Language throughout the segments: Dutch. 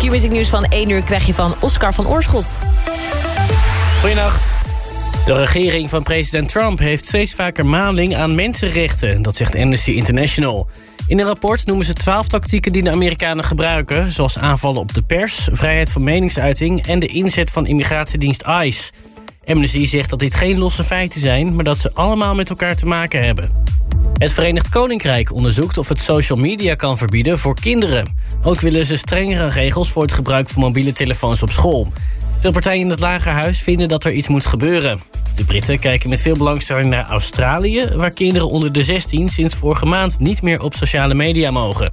Q-Music nieuws van 1 uur krijg je van Oscar van Oorschot. Goedenacht. De regering van president Trump heeft steeds vaker maling aan mensenrechten. Dat zegt Amnesty International. In een rapport noemen ze twaalf tactieken die de Amerikanen gebruiken... zoals aanvallen op de pers, vrijheid van meningsuiting... en de inzet van immigratiedienst ICE. Amnesty zegt dat dit geen losse feiten zijn... maar dat ze allemaal met elkaar te maken hebben. Het Verenigd Koninkrijk onderzoekt of het social media kan verbieden voor kinderen. Ook willen ze strengere regels voor het gebruik van mobiele telefoons op school. Veel partijen in het Lagerhuis vinden dat er iets moet gebeuren. De Britten kijken met veel belangstelling naar Australië... waar kinderen onder de 16 sinds vorige maand niet meer op sociale media mogen.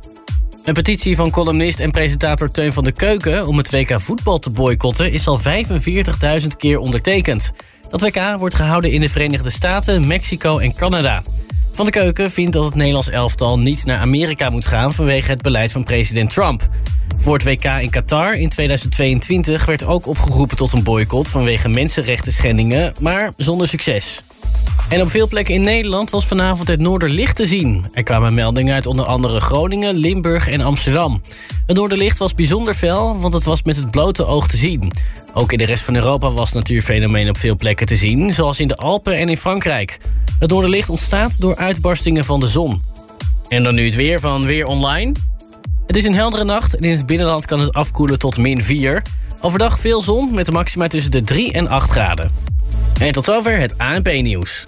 Een petitie van columnist en presentator Teun van de Keuken... om het WK voetbal te boycotten is al 45.000 keer ondertekend. Dat WK wordt gehouden in de Verenigde Staten, Mexico en Canada. Van de Keuken vindt dat het Nederlands elftal niet naar Amerika moet gaan... vanwege het beleid van president Trump. Voor het WK in Qatar in 2022 werd ook opgeroepen tot een boycott... vanwege mensenrechten schendingen, maar zonder succes. En op veel plekken in Nederland was vanavond het Noorderlicht te zien. Er kwamen meldingen uit onder andere Groningen, Limburg en Amsterdam. Het Noorderlicht was bijzonder fel, want het was met het blote oog te zien. Ook in de rest van Europa was natuurfenomeen op veel plekken te zien... zoals in de Alpen en in Frankrijk. Het Noorderlicht ontstaat door uitbarstingen van de zon. En dan nu het weer van Weer Online. Het is een heldere nacht en in het binnenland kan het afkoelen tot min 4. Overdag veel zon met de maxima tussen de 3 en 8 graden. En tot zover het ANP-nieuws.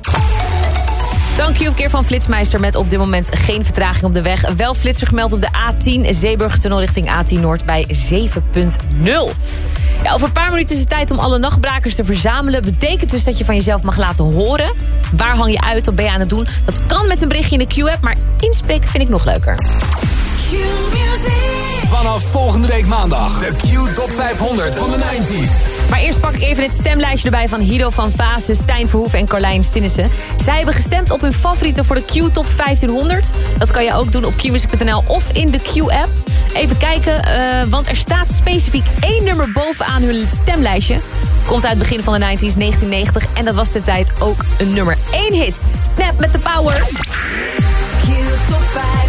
Dank je keer van Flitsmeister met op dit moment geen vertraging op de weg. Wel flitser gemeld op de A10 Zeeburgtunnel richting A10 Noord bij 7.0. Ja, over een paar minuten is het tijd om alle nachtbrakers te verzamelen. Betekent dus dat je van jezelf mag laten horen. Waar hang je uit? Wat ben je aan het doen? Dat kan met een berichtje in de Q-app, maar inspreken vind ik nog leuker. Vanaf volgende week maandag. De Q Top 500 van de 90s. Maar eerst pak ik even het stemlijstje erbij van Hido van Vaassen, Stijn Verhoef en Carlijn Stinnissen. Zij hebben gestemd op hun favorieten voor de Q-top 1500. Dat kan je ook doen op qmusic.nl of in de Q-app. Even kijken, eh, want er staat specifiek één nummer bovenaan hun stemlijstje. Komt uit het begin van de 90s, 1990. En dat was de tijd ook een nummer 1 hit. Snap met de power. Q-top 5.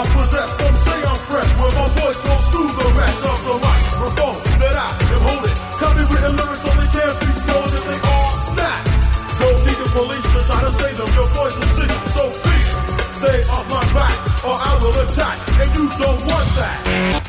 I'm some say I'm fresh. My voice goes through the of the microphone that I am holding. Lyrics so they can't be. They are not. Need police to try to save them. Your voice is sick, so stay off my back or I will attack. And you don't want that.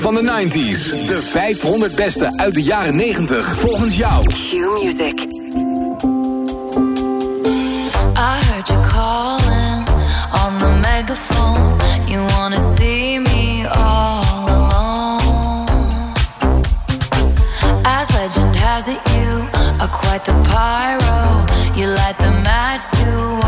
van de 90s. De 500 beste uit de jaren 90 volgens jou. Q Music. I heard you calling on the megaphone. You wanna see me all alone. As legend has it, you are quite the pyro. You light the match to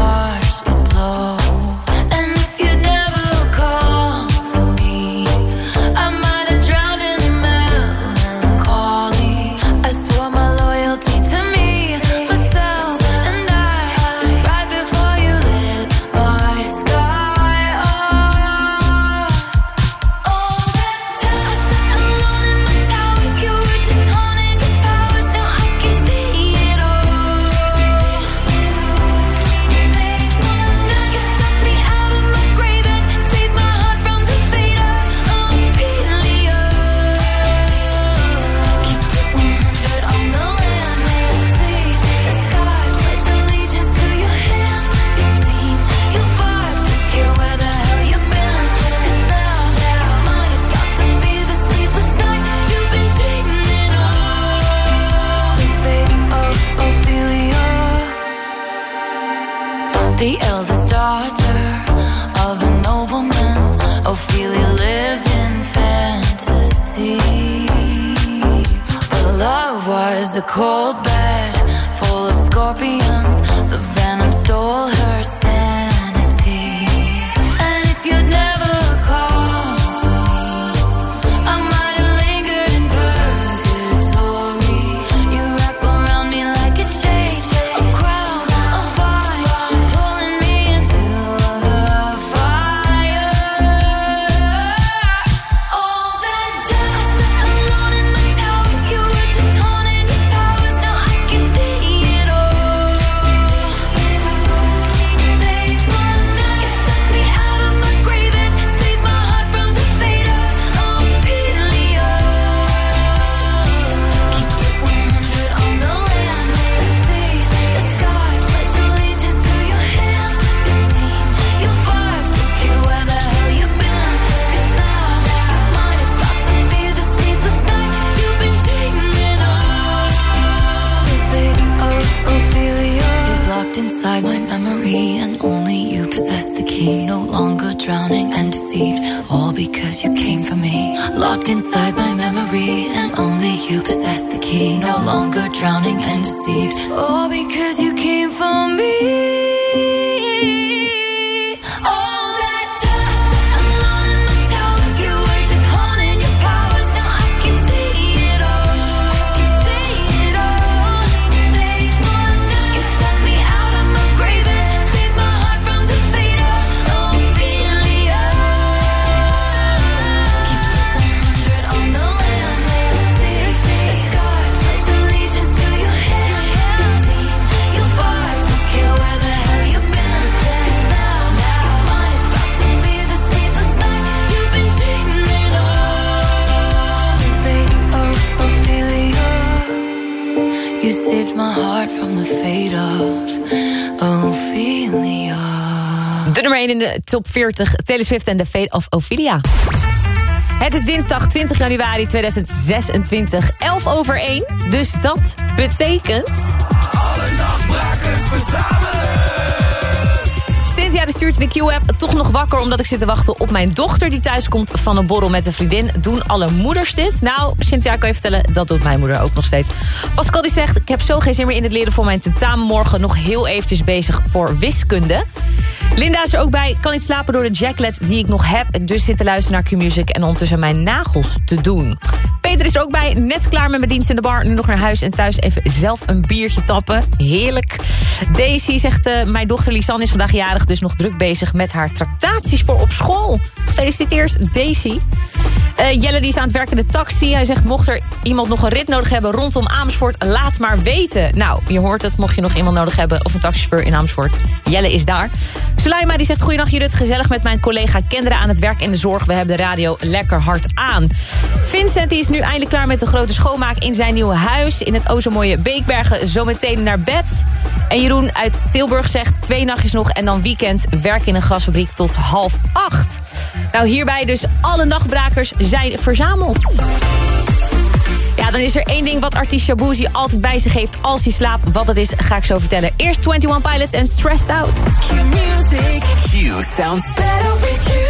the cold deceived. Oh. De nummer 1 in de top 40, Taylor Swift en The Fate of Ophelia. Het is dinsdag 20 januari 2026, 11 over 1. Dus dat betekent... Alle nachtbrakers verzamelen. Cynthia die stuurt in de Q-app toch nog wakker... omdat ik zit te wachten op mijn dochter die thuis komt van een borrel met een vriendin. Doen alle moeders dit? Nou, Cynthia kan je vertellen, dat doet mijn moeder ook nog steeds. Pascal die zegt, ik heb zo geen zin meer in het leren voor mijn tentamen morgen. Nog heel eventjes bezig voor wiskunde. Linda is er ook bij, kan niet slapen door de jacklet die ik nog heb. Dus zit te luisteren naar Q-Music en ondertussen mijn nagels te doen. Peter is er ook bij, net klaar met mijn dienst in de bar. Nu nog naar huis en thuis even zelf een biertje tappen. Heerlijk. Daisy zegt, eh, mijn dochter Lisanne is vandaag jarig... dus nog druk bezig met haar tractatiespoor op school. Gefeliciteerd, Daisy. Eh, Jelle die is aan het werk in de taxi. Hij zegt, mocht er iemand nog een rit nodig hebben rondom Amersfoort... laat maar weten. Nou, je hoort het, mocht je nog iemand nodig hebben... of een taxichauffeur in Amersfoort. Jelle is daar. Sulaima die zegt, goeiedag Judith, gezellig met mijn collega kinderen aan het werk in de zorg. We hebben de radio lekker hard aan. Vincent die is nu eindelijk klaar met de grote schoonmaak in zijn nieuwe huis. In het o zo mooie Beekbergen, zometeen naar bed. En Jeroen uit Tilburg zegt, twee nachtjes nog en dan weekend... werk in een gasfabriek tot half acht. Nou, hierbij dus alle nachtbrakers zijn verzameld. Ja, dan is er één ding wat artiest Shabuzi altijd bij zich heeft als hij slaapt. Wat het is, ga ik zo vertellen. Eerst 21 Pilots en Stressed Out. Q sounds better with.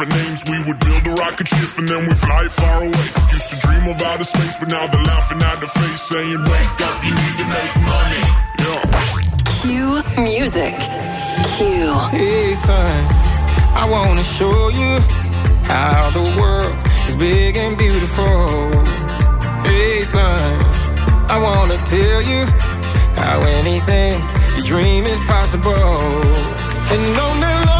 different names. We would build a rocket ship and then we fly far away. Used to dream of outer space, but now they're laughing at the face, saying, Wake up, you need to make money. Yeah. Q Music. Q. Hey son, I wanna show you how the world is big and beautiful. Hey son, I wanna tell you how anything you dream is possible. And on that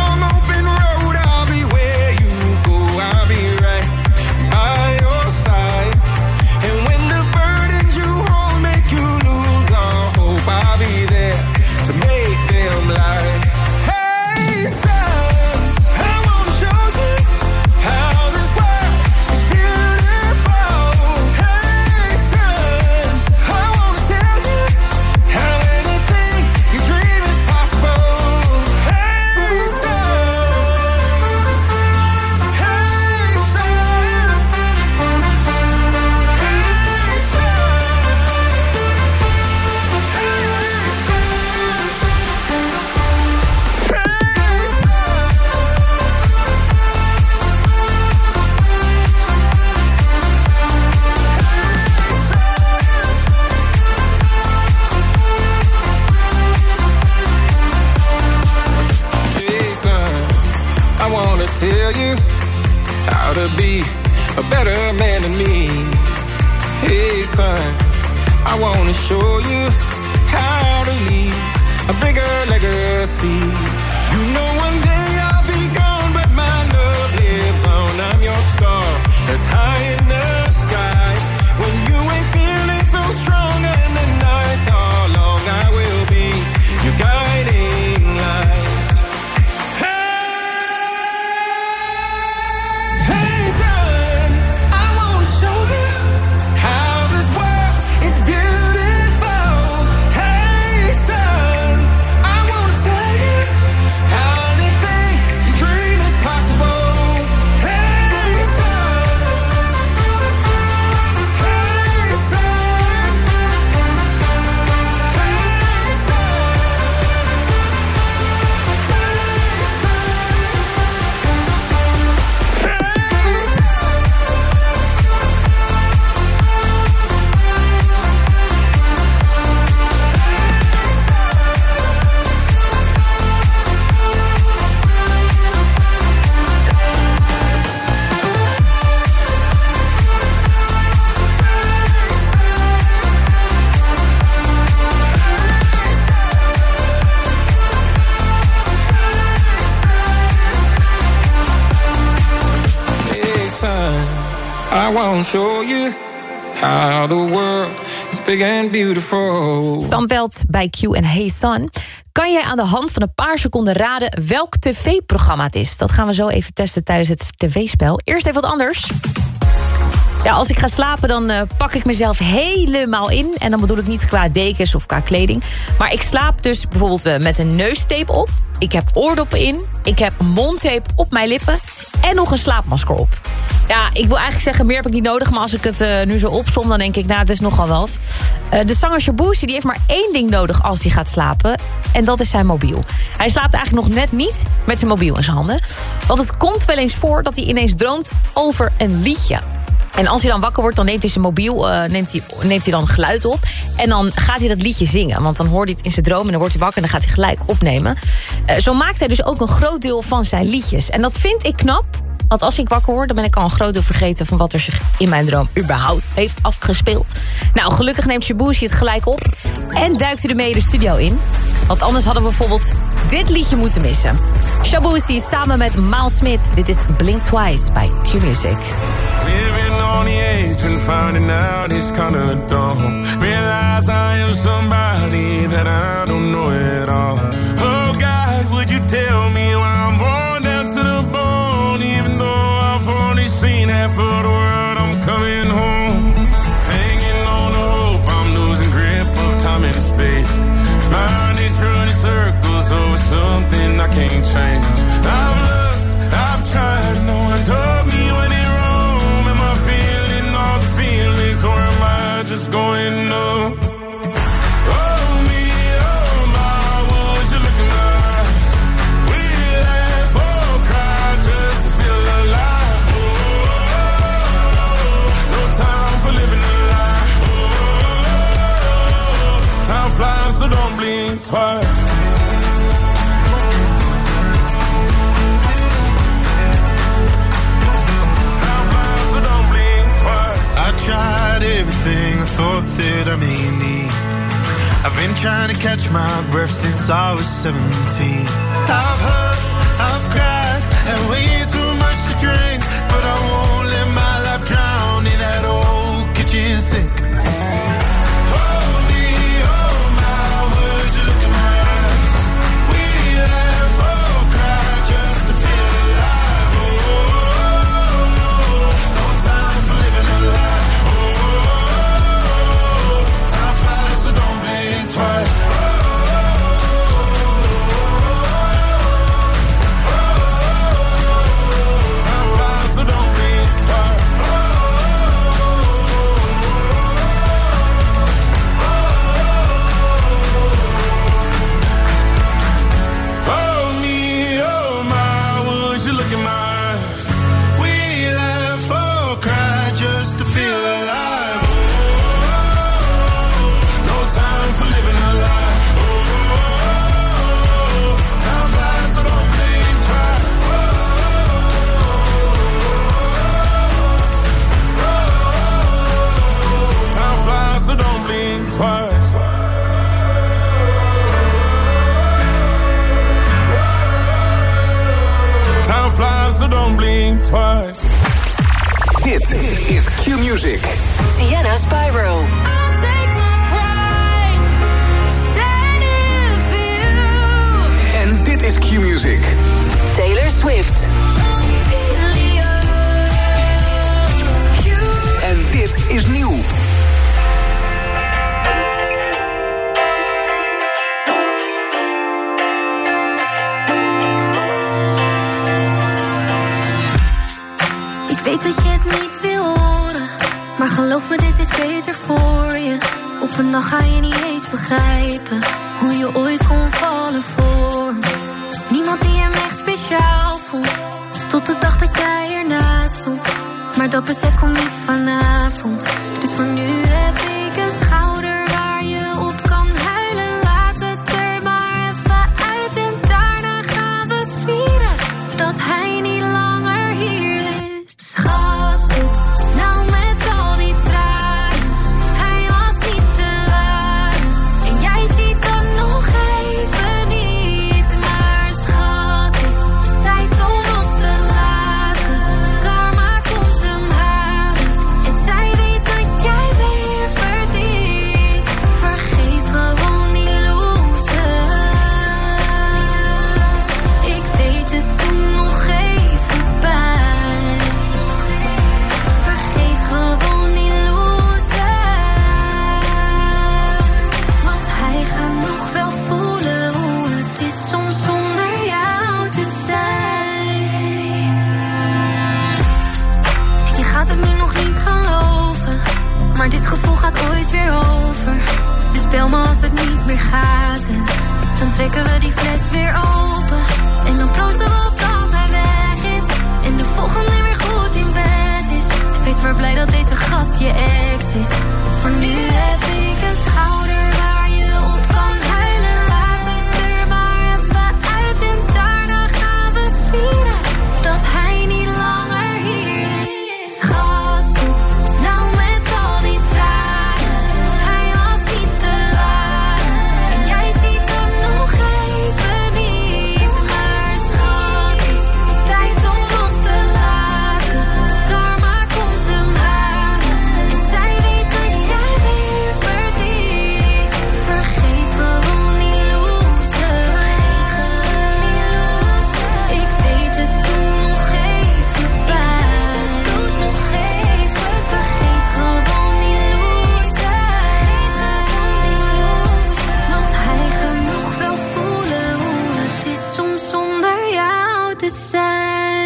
and beautiful. Stamveld bij Q en Hey Sun. Kan jij aan de hand van een paar seconden raden welk tv-programma het is? Dat gaan we zo even testen tijdens het tv-spel. Eerst even wat anders. Ja, als ik ga slapen, dan eh, pak ik mezelf helemaal in. En dan bedoel ik niet qua dekens of qua kleding. Maar ik slaap dus bijvoorbeeld eh, met een neustape op. Ik heb oordoppen in. Ik heb mondtape op mijn lippen. En nog een slaapmasker op. Ja, ik wil eigenlijk zeggen, meer heb ik niet nodig. Maar als ik het eh, nu zo opsom, dan denk ik, nou, het is nogal wat. De zanger Shabuzi, die heeft maar één ding nodig als hij gaat slapen. En dat is zijn mobiel. Hij slaapt eigenlijk nog net niet met zijn mobiel in zijn handen. Want het komt wel eens voor dat hij ineens droomt over een liedje. En als hij dan wakker wordt, dan neemt hij zijn mobiel eh, neemt hij, neemt hij dan geluid op. En dan gaat hij dat liedje zingen. Want dan hoort hij het in zijn droom en dan wordt hij wakker... en dan gaat hij gelijk opnemen. Eh, zo maakt hij dus ook een groot deel van zijn liedjes. En dat vind ik knap. Want als ik wakker word, dan ben ik al een groot deel vergeten... van wat er zich in mijn droom überhaupt heeft afgespeeld. Nou, gelukkig neemt Shabuzi het gelijk op. En duikt hij ermee de studio in. Want anders hadden we bijvoorbeeld dit liedje moeten missen. Shabuzi samen met Miles Smith. Dit is Blink Twice bij Q-Music. Realize somebody that trying to catch my breath since I was 17. I've hurt, I've cried, and waited.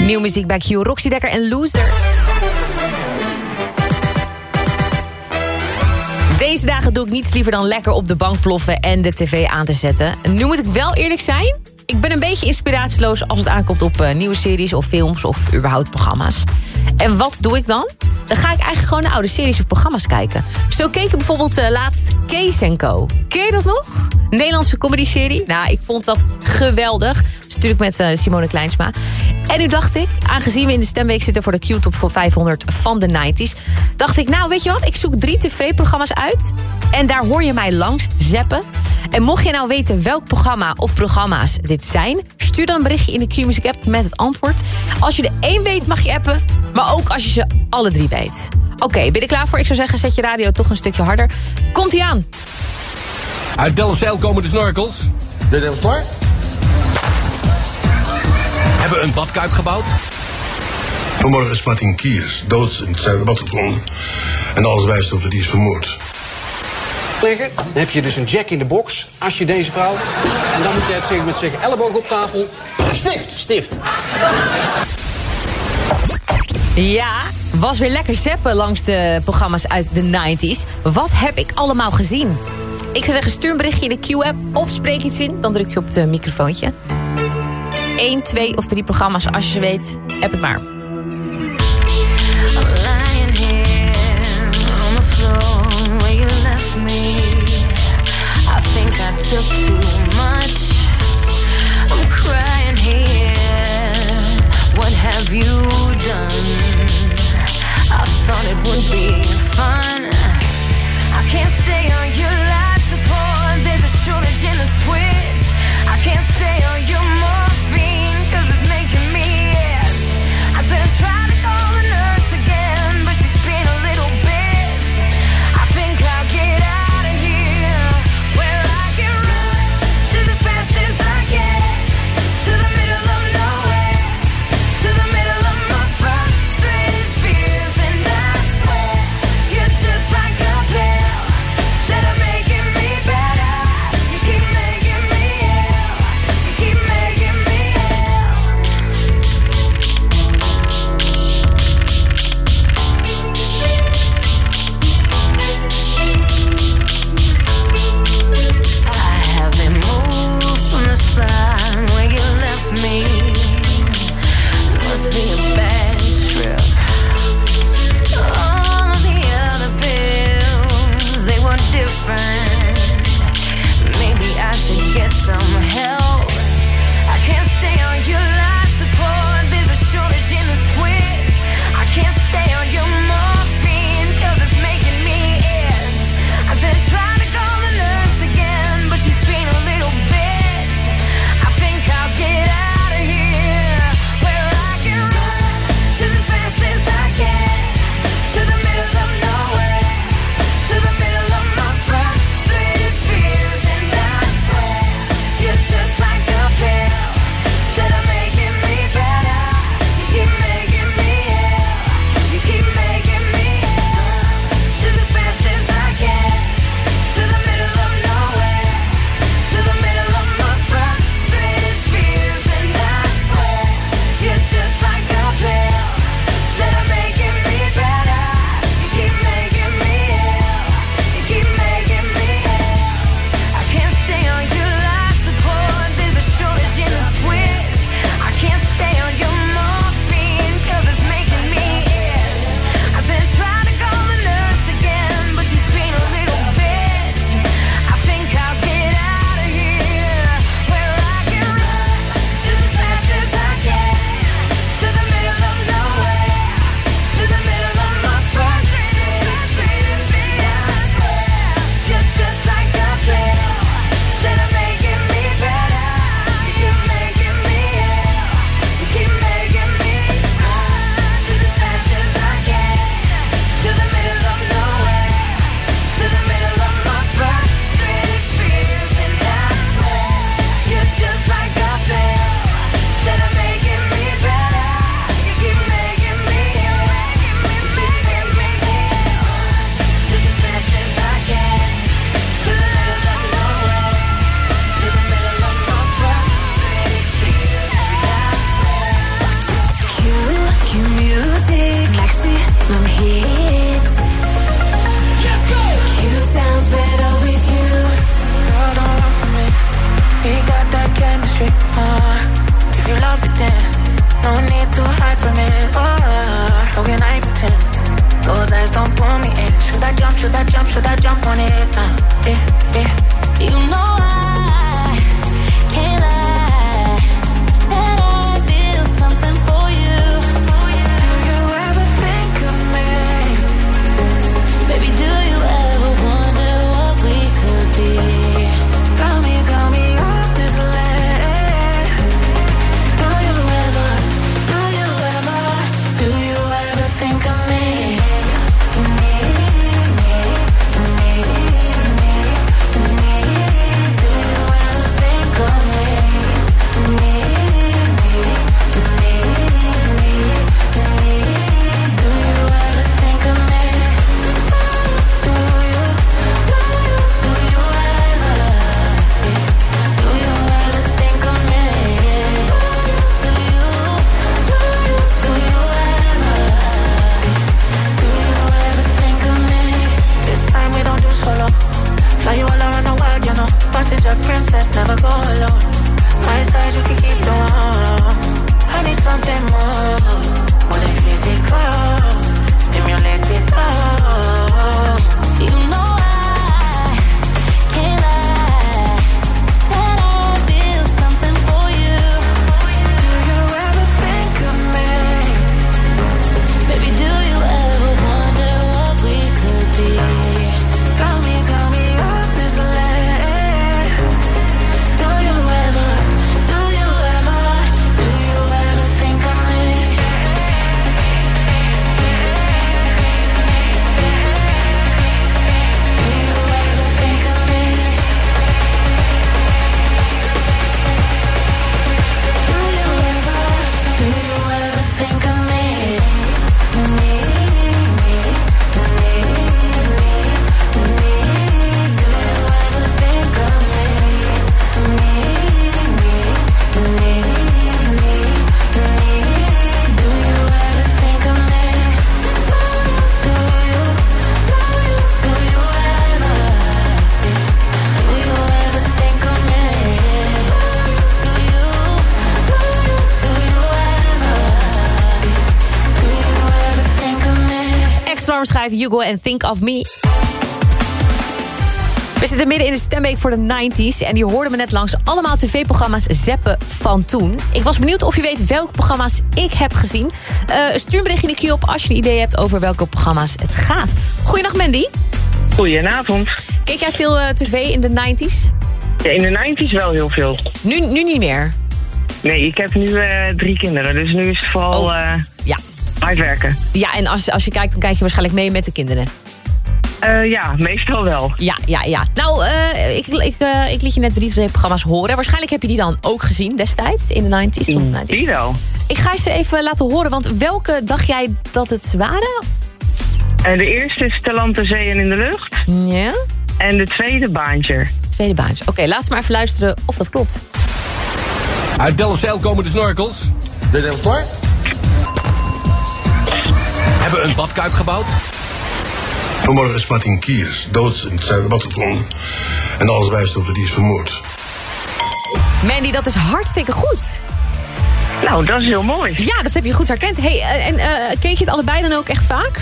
Nieuw muziek bij Q, Roxy Dekker en Loser. Deze dagen doe ik niets liever dan lekker op de bank ploffen en de tv aan te zetten. Nu moet ik wel eerlijk zijn. Ik ben een beetje inspiratieloos als het aankomt op eh, nieuwe series of films of überhaupt programma's. En wat doe ik dan? Dan ga ik eigenlijk gewoon naar oude series of programma's kijken. Zo keek ik bijvoorbeeld eh, laatst Kees Co. Ken je dat nog? Nederlandse comedy-serie. Nou, ik vond dat geweldig. Dat is natuurlijk met eh, Simone Kleinsma. En nu dacht ik, aangezien we in de stemweek zitten voor de Q-top voor 500 van de 90s... dacht ik, nou, weet je wat? Ik zoek drie tv-programma's uit. En daar hoor je mij langs zeppen. En mocht je nou weten welk programma of programma's dit zijn... stuur dan een berichtje in de Q-music app met het antwoord. Als je er één weet, mag je appen maar ook als je ze alle drie weet. Oké, ben je er klaar voor? Ik zou zeggen, zet je radio toch een stukje harder. Komt-ie aan. Uit Delfzijl komen de snorkels. De Delfs klaar? Hebben een badkuip gebouwd. Vanmorgen is Martin Kiers dood in het zuiderbad gevonden. En alles wijst op dat hij is vermoord. Dan heb je dus een jack in de box, als je deze vrouw. En dan moet je op een gegeven moment zeggen, elleboog op tafel, stift. Stift. Ja, was weer lekker zeppen langs de programma's uit de 90s. Wat heb ik allemaal gezien? Ik zou zeggen, stuur een berichtje in de Q-app of spreek iets in. Dan druk je op het microfoontje. Eén, twee of drie programma's, als je weet, heb het maar. Hugo en Think of Me. We zitten midden in de stemweek voor de 90s... en die hoorden we net langs allemaal tv-programma's zeppen van toen. Ik was benieuwd of je weet welke programma's ik heb gezien. Eh, stuur een berichtje in de queue op als je een idee hebt... over welke programma's het gaat. Goeiedag Mandy. Goedenavond. Keek jij veel eh, tv in de 90s? Ja, in de 90s wel heel veel. Nu, nu niet meer? Nee, ik heb nu eh, drie kinderen, dus nu is het vooral Oh. Ja. uitwerken. Ja, en als, als je kijkt, dan kijk je waarschijnlijk mee met de kinderen. Eh, ja, meestal wel. Ja, ja, ja. Nou, eh, ik, ik, eh, ik liet je net drie tv-programma's horen. Waarschijnlijk heb je die dan ook gezien destijds, in de 90s. Of 90s. Die wel. Ik ga ze even laten horen, want welke dacht jij dat het waren? En de eerste is Talent de Zee en in de Lucht. Ja. En de tweede Baantje. Tweede baantje. Oké, laten we maar even luisteren of dat klopt. Uit Delfzijl komen de snorkels. Je klaar? Hebben een badkuip gebouwd. Vanmorgen is Martin Kiers dood in het Zuiderbad gevonden. En alles wijst op dat hij is vermoord. Mandy, dat is hartstikke goed. Nou, dat is heel mooi. Ja, dat heb je goed herkend. Hey, eh, en eh, keek je het allebei dan ook echt vaak?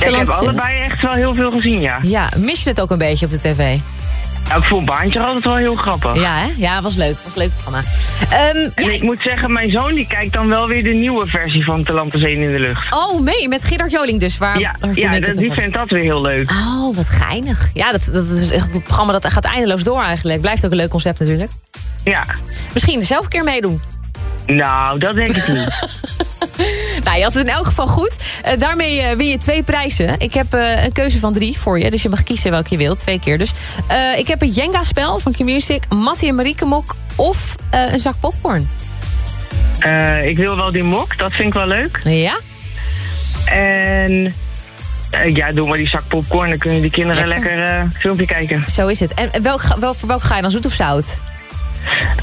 Ja, ik heb allebei echt wel heel veel gezien, ja. Ja, mis je het ook een beetje op de tv? Nou, ik vond Baantje altijd wel heel grappig. Ja, hè? Ja, was leuk. Was een leuk programma. Ehm, En ik moet zeggen, mijn zoon die kijkt dan wel weer de nieuwe versie van en in de Lucht. Oh, mee, met Gerard Joling dus. Waar, Ja, waar ja dat, die vindt dat weer heel leuk. Oh, wat geinig. Ja, dat, dat is echt een programma dat gaat eindeloos door eigenlijk. Blijft ook een leuk concept natuurlijk. Ja. Misschien zelf een keer meedoen. Nou, dat denk ik niet. Nou, je had het in elk geval goed. Eh, daarmee eh, win je twee prijzen. Ik heb eh, een keuze van drie voor je. Dus je mag kiezen welke je wilt. Twee keer dus. Ik heb een Jenga-spel van Q-Music. Mattie en Marieke Mok. Of een zak popcorn. Ik wil wel die mok, dat vind ik wel leuk. Ja? En ja, doe maar die zak popcorn. Dan kunnen die kinderen lekker, eh, filmpje kijken. Zo is het. En welk, wel, voor welk ga je dan? Zoet of zout?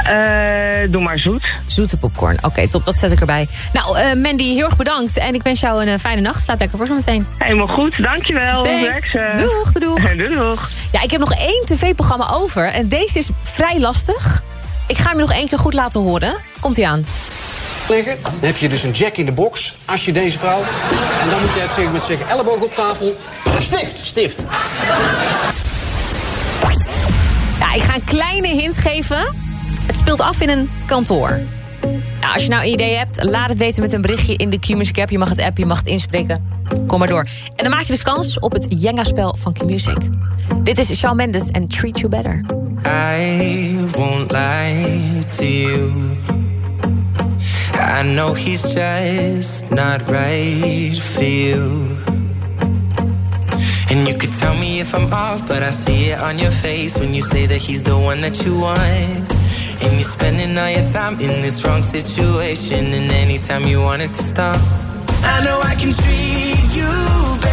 Eh, doe maar zoet. Zoete popcorn. Oké, top. Dat zet ik erbij. Nou, eh, Mandy, heel erg bedankt. En ik wens jou een eh, fijne nacht. Slaap lekker voor zometeen. Helemaal goed, dankjewel. Thanks. Lex. Doeg, doeg. doeg. Ja, ik heb nog één tv-programma over. En deze is vrij lastig. Ik ga hem nog één keer goed laten horen. Komt-ie aan. Dan heb je dus een jack in de box, als je deze vrouw. En dan moet je het zeggen met zeggen elleboog op tafel. Stift. Stift. Ja, ik ga een kleine hint geven. Speelt af in een kantoor. Ja, als je nou een idee hebt, laat het weten met een berichtje in de Q-Music app. Je mag het app, je mag het inspreken. Kom maar door. En dan maak je dus kans op het Jenga-spel van Q-Music. Dit is Shawn Mendes en Treat You Better. I won't lie to you. I know he's just not right for you. And you could tell me if I'm off, but I see it on your face when you say that he's the one that you want. And you're spending all your time in this wrong situation, and anytime you want it to stop. I know I can treat you better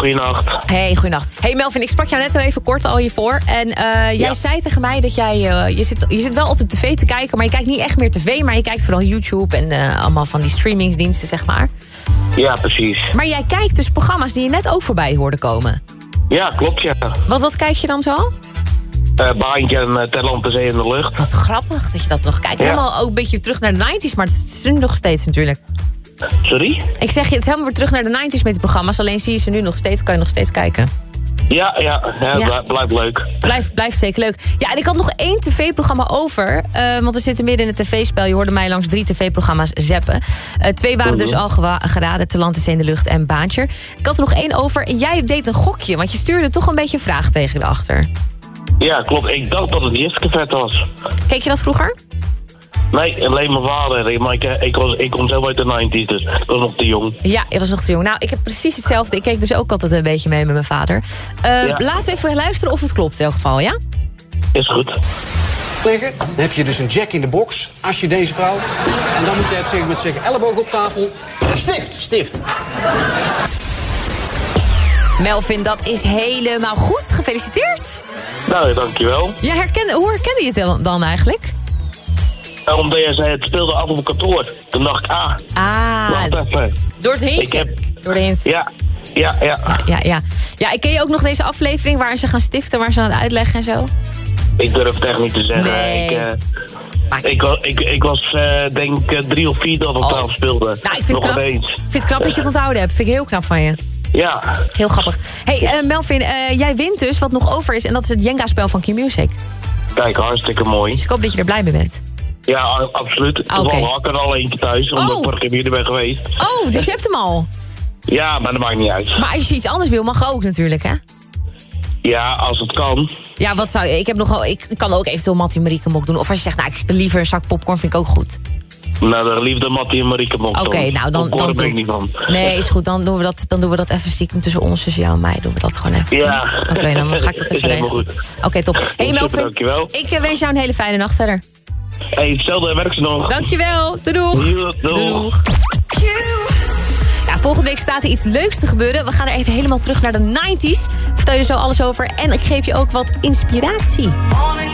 goeienacht. Hey, goeienacht. Hey Melvin, ik sprak jou net al even kort al hiervoor. En eh, jij Ja. zei tegen mij dat jij... eh, je, zit, je zit wel op de tv te kijken, maar je kijkt niet echt meer tv... maar je kijkt vooral YouTube en eh, allemaal van die streamingsdiensten, zeg maar. Ja, precies. Maar jij kijkt dus programma's die je net ook voorbij hoorde komen. Ja, klopt, ja. Wat, wat kijk je dan zo? Eh baantje en uh, ter land, ter zee in de lucht. Wat grappig dat je dat nog kijkt. Ja. Helemaal ook een beetje terug naar de 90s, maar het is nu nog steeds natuurlijk. Sorry? Ik zeg je, het is helemaal weer terug naar de 90s met die programma's. Alleen zie je ze nu nog steeds, kan je nog steeds kijken. Ja, ja, ja, Ja. blij- blijft leuk. Blijft, blijft zeker leuk. Ja, en ik had nog één tv-programma over. eh, want we zitten midden in het tv-spel. Je hoorde mij langs drie tv-programma's zappen. Eh, twee waren dus al gewa- geraden. Talenten in de lucht en Baantje. Ik had er nog één over. En jij deed een gokje. Want je stuurde toch een beetje een vraag tegen erachter. Ja, klopt. Ik dacht dat het eerste vet was. Keek je dat vroeger? Nee, alleen mijn vader. Maar ik, ik, was, ik kom zelf uit de 90s, dus ik was nog te jong. Ja, ik was nog te jong. Nou, ik heb precies hetzelfde. Ik keek dus ook altijd een beetje mee met mijn vader. Ja. Laten we even luisteren of het klopt in elk geval, ja? Is goed. Dan heb je dus een jack in de box, als je deze vrouw. En dan moet je gegeven moment zeggen, elleboog op tafel, stift. Stift. Melvin, dat is helemaal goed. Gefeliciteerd. Nou, dankjewel. Ja, herken, hoe herkende je het dan- dan eigenlijk? Omdat jij zei, het speelde af op mijn kantoor. Toen dacht ik, ah, Ah, wacht even. door het hintje. Ik heb... Door de hint. Ja, ja, ja. Ja, ja. Ja, ik ken je ook nog deze aflevering waar ze gaan stiften, waar ze aan het uitleggen en zo. Ik durf het echt niet te zeggen. Nee. Ik, eh, ik, ik, ik was eh, denk ik drie of vier dat op tafel speelde. Nou, ik vind, Nog het knap, ik vind het knap dat je het onthouden hebt. Vind ik heel knap van je. Ja. Heel grappig. hey, eh, Melvin, eh, jij wint dus wat nog over is. En dat is het Jenga-spel van Q-Music. Kijk, hartstikke mooi. Dus ik hoop dat je er blij mee bent. Ja, absoluut. Ik Oké. had er al eentje thuis, omdat Oh. ik vorige keer ben geweest. Oh, dus je hebt hem al. Ja, maar dat maakt niet uit. Maar als je iets anders wil, mag ook natuurlijk, hè? Ja, als het kan. Ja, wat zou je... Ik, heb nogal, ik kan ook eventueel Mattie Marieke mok doen. Of als je zegt, nou, ik liever een zak popcorn, vind ik ook goed. Nou, de liefde Mattie en Marieke mocht Oké, nou, dan- Daar dan ben ik niet van. Nee, is goed. Dan doen we dat, dan doen we dat even stiekem tussen ons, tussen jou en mij. Doen we dat gewoon even. Ja. Oké, dan ga ik dat even regelen. Oké, top. Hey Melvin, dankjewel. ik eh, wens jou een hele fijne nacht verder. Hey, hetzelfde werk ze nog. Dankjewel. Doei doeg. Doeg. Ja, volgende week staat er iets leuks te gebeuren. We gaan er even helemaal terug naar de 90s. Vertel je er zo alles over. En ik geef je ook wat inspiratie. Morning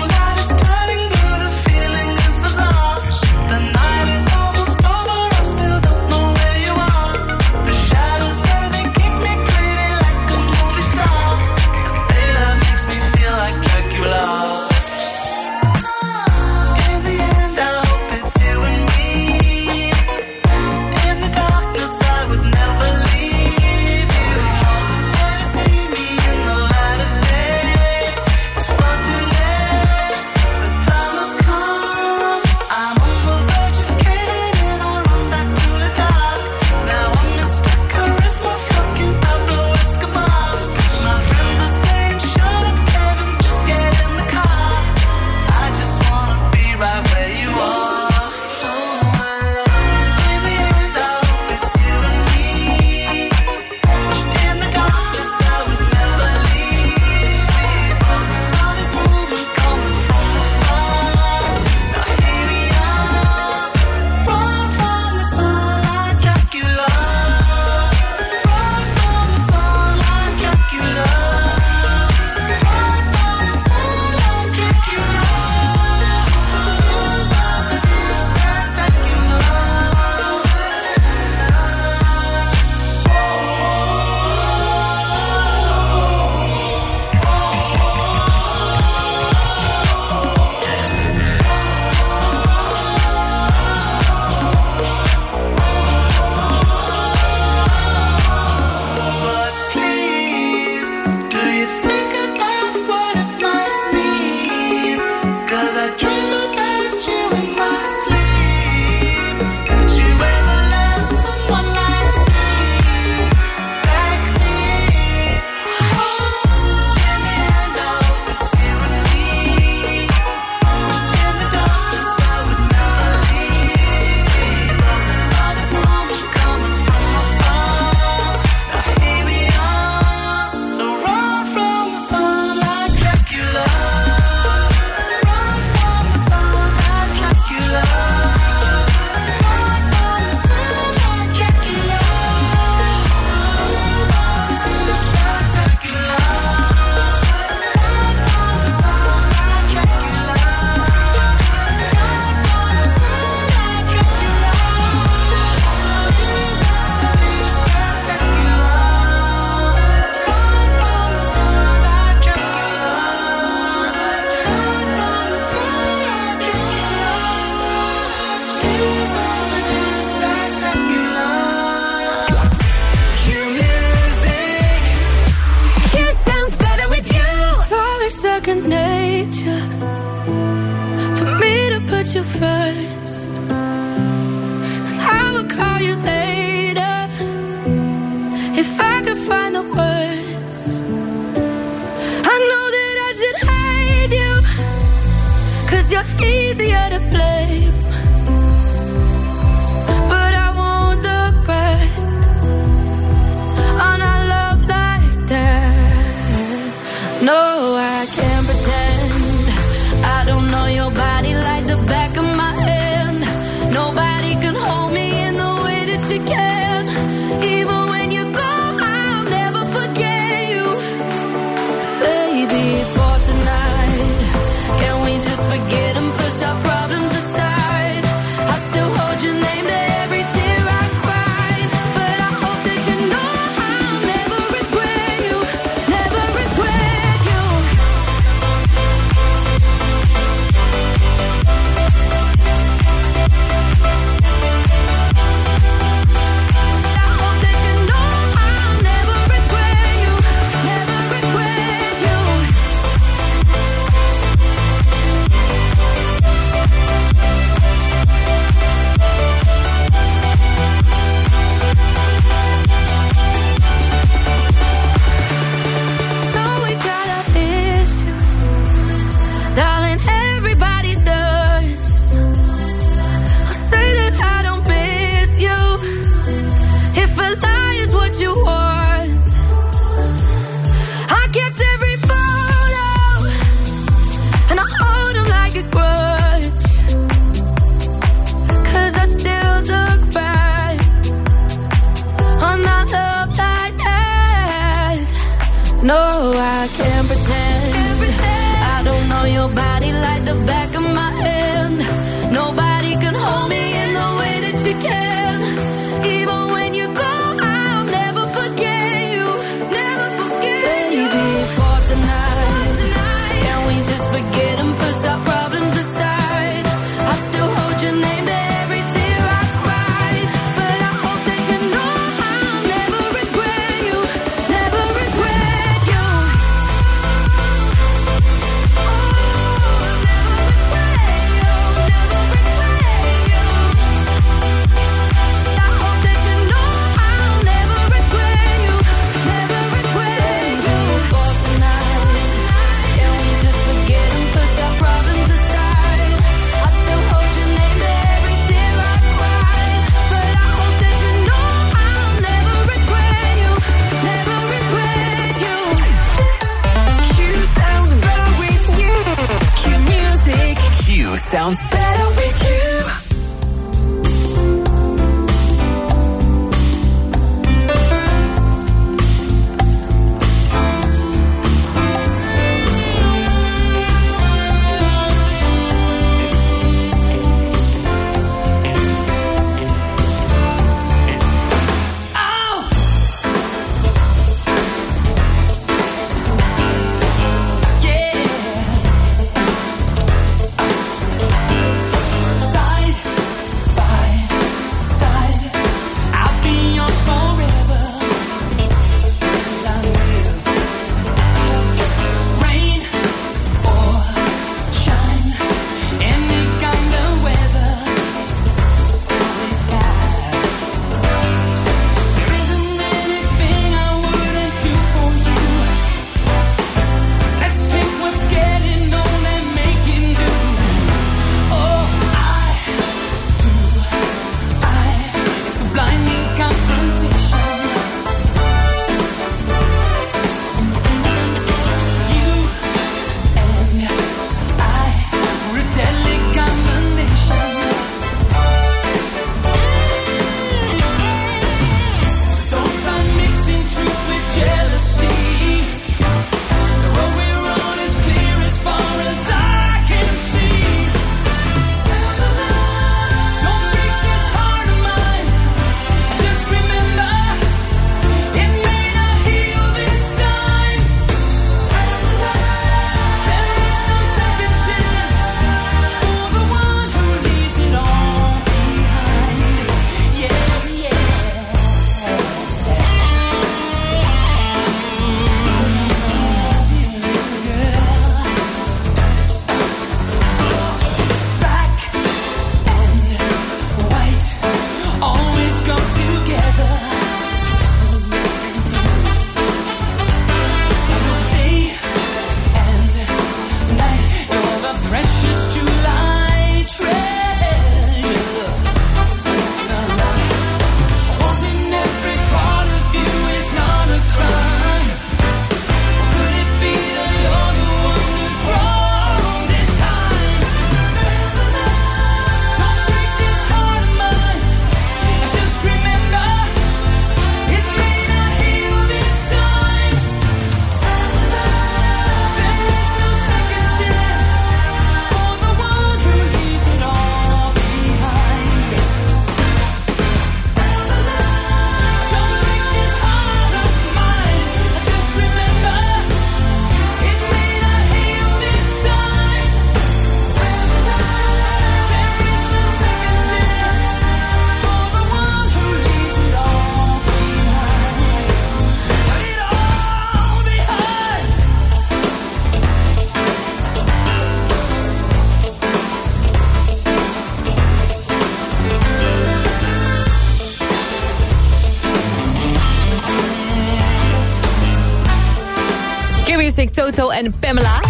Toto en Pamela.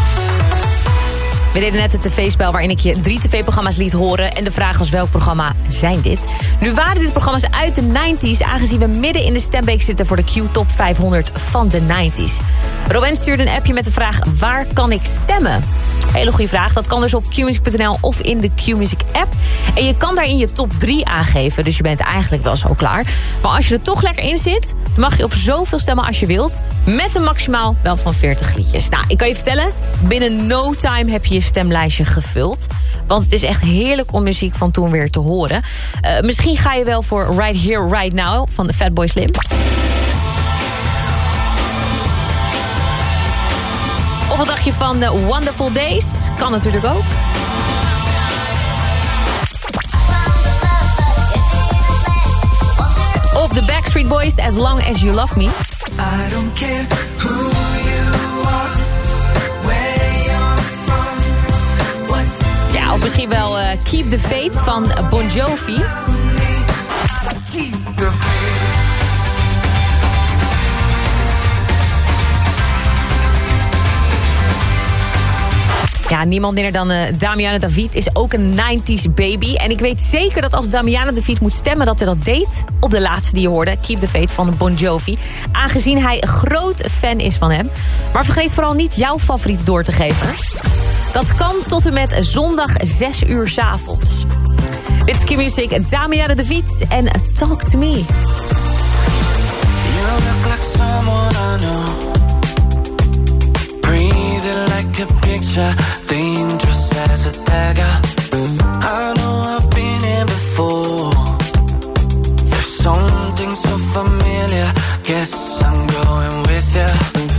We deden net het tv-spel waarin ik je drie tv-programma's liet horen. En de vraag was welk programma zijn dit? Nu waren dit programma's uit de 90s... aangezien we midden in de stemweek zitten voor de Q-top 500 van de 90s. Rowan stuurde een appje met de vraag waar kan ik stemmen? Hele goede vraag. Dat kan dus op qmusic.nl of in de Q-Music app. En je kan daarin je top 3 aangeven. Dus je bent eigenlijk wel zo klaar. Maar als je er toch lekker in zit... mag je op zoveel stemmen als je wilt. Met een maximaal wel van 40 liedjes. Nou, ik kan je vertellen... binnen no time heb je je stemlijstje gevuld. Want het is echt heerlijk om muziek van toen weer te horen. Eh, misschien ga je wel voor Right Here, Right Now van de Fatboy Slim. Of wat dacht je van de Wonderful Days? Kan natuurlijk ook. Of de Backstreet Boys, As Long As You Love Me. Ja, of misschien wel eh, Keep the Faith van Bon Jovi. Niemand minder dan eh, Damiana David is ook een 90s baby. En ik weet zeker dat als Damiana David moet stemmen... dat hij dat deed op de laatste die je hoorde. Keep the Faith van Bon Jovi. Aangezien hij een groot fan is van hem. Maar vergeet vooral niet jouw favoriet door te geven. Dat kan tot en met zondag 6 uur 's avonds. Dit is Q-Music, Damiana David en Talk to Me. You I know. A dangerous as a dagger. I know I've been here before. There's something so familiar. Guess I'm going with you.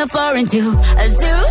the floor into a zoo.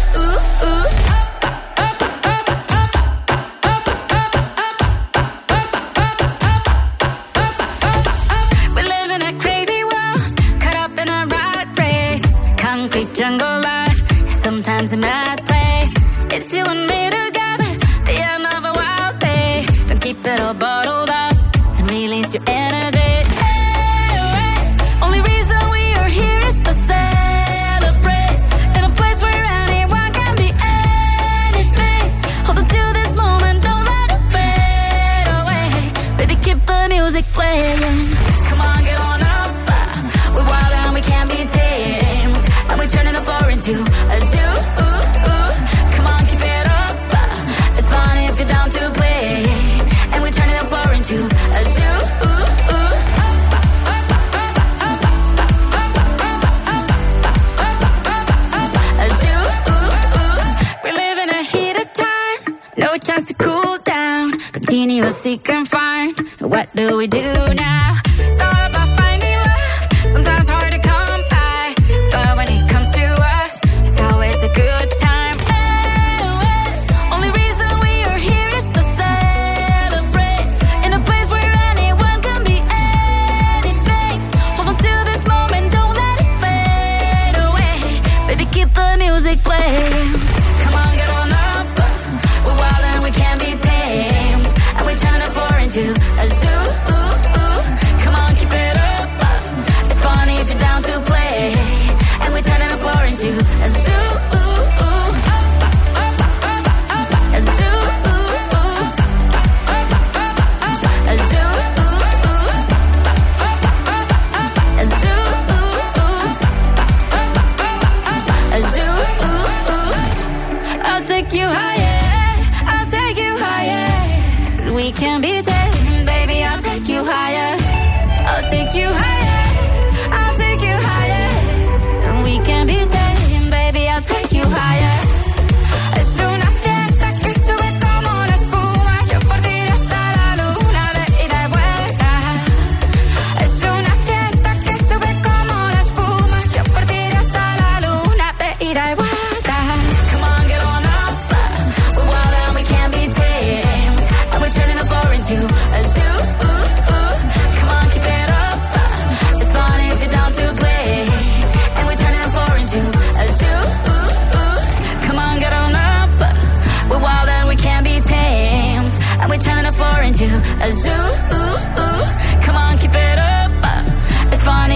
no chance to cool down. Continuously confined. What do we do now?